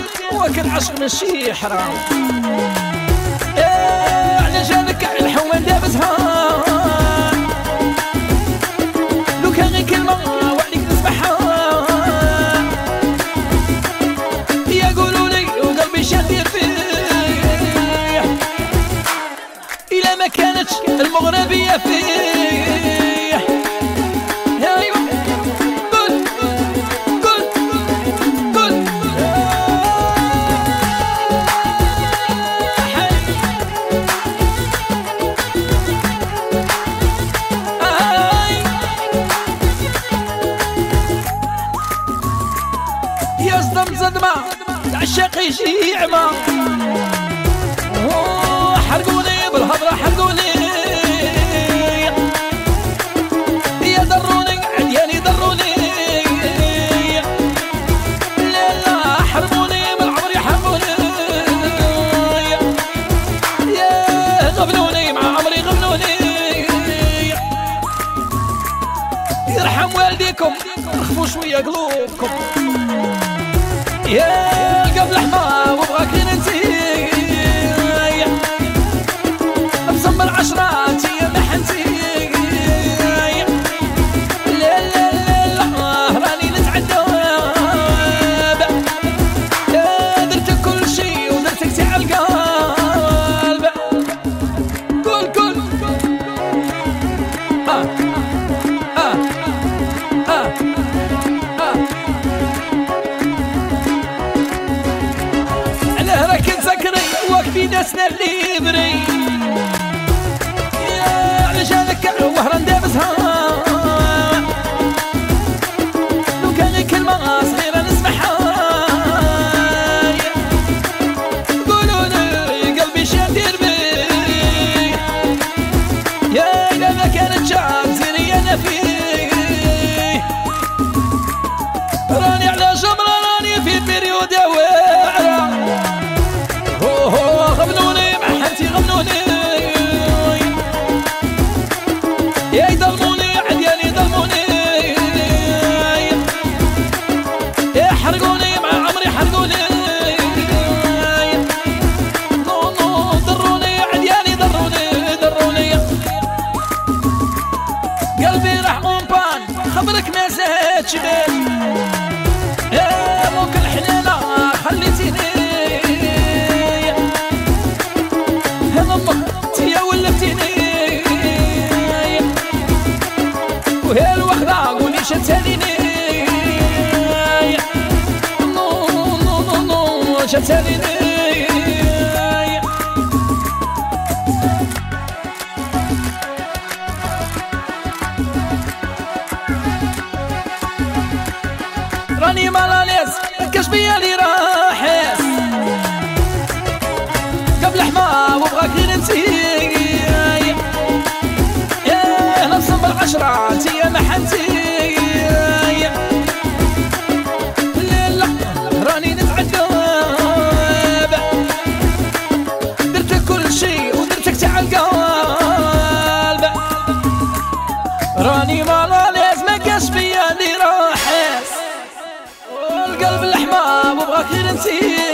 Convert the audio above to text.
وجتم وكل عشق ماشي حرام إيه، على جالك الحوان دابزها لو كان غير كلمة وعليك نسمعها. يقولوا لي وقلبي شادير فيه. إلا ما كانتش المغربية فيه. يا صدم صدمة. العشاق يجي عمى أوه، حرقوني بالهضرة حرقوني يرحم والديكم. رخفوا شوية قلوبكم. يا قبل حما وابغاك ننسي Yes, they're living. زادش بال يا موك الحنانة خليتيني هذا أمك يا ولفتيني وهي الوخدة قولي شتانيني نو نو نو نو شتانيني راني مالاليز كشفية لي راحس قبل حما وبغاك ننسي يا لي